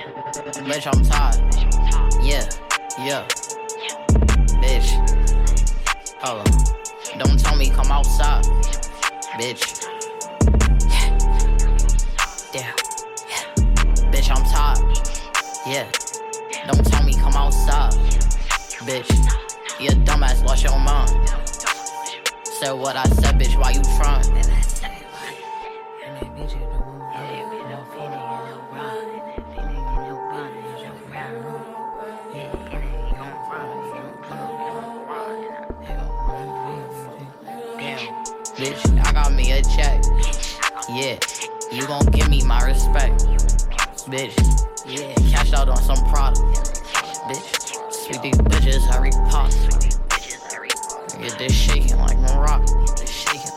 Bitch, I'm tired. Yeah, yeah. Bitch. Hold on. Don't tell me come outside. Bitch. Yeah. Yeah. Bitch, I'm tired. Yeah. Don't tell me come outside. Bitch. You dumbass, lost your mind. Said what I said, bitch, why you trying? Bitch, I got me a check. Yeah, you gon' give me my respect. Bitch, yeah, cash out on some product. Bitch, sweet these bitches, Harry Potter. Get this shaking like Morocco.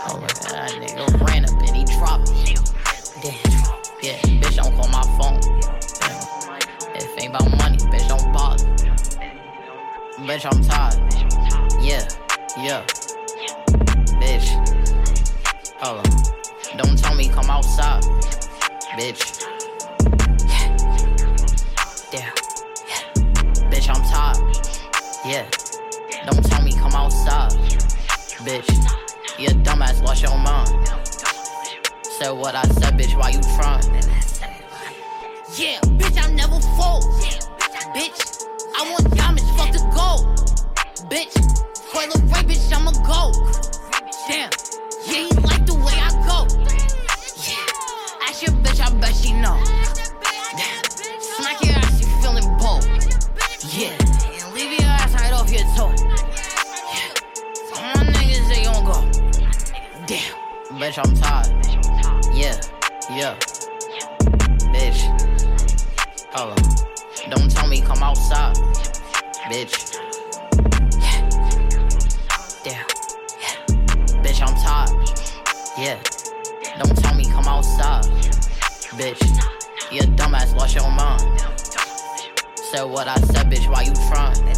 Oh, at that nigga ran up and he dropped. Damn. Yeah, bitch, don't call my phone. Damn. If ain't about money, bitch, don't bother. Bitch, I'm tired. Yeah, yeah. Bitch. Hold on. Don't tell me come outside. Bitch. Yeah. Yeah. Bitch, I'm tired. Yeah. Don't tell me come outside. Bitch. You dumbass, lost your mind. Said what I said, bitch, why you trying? Yeah, bitch, I never fold. Bitch, I want diamonds, fuck the gold. Bitch, for the right bitch, I'ma go. Damn, yeah, he like the way I go. Yeah, ask your bitch, I bet she know. Damn, smack your ass, you feeling bold. Yeah, and leave your ass right off your toe. Yeah, my niggas, they gon' go. Damn. Bitch, I'm tired. Yeah, yeah. Bitch. Hold on. Don't tell me come outside. Bitch. Yeah. Don't tell me come outside. Bitch, you dumbass, lost your mind. Said what I said, bitch, why you trying?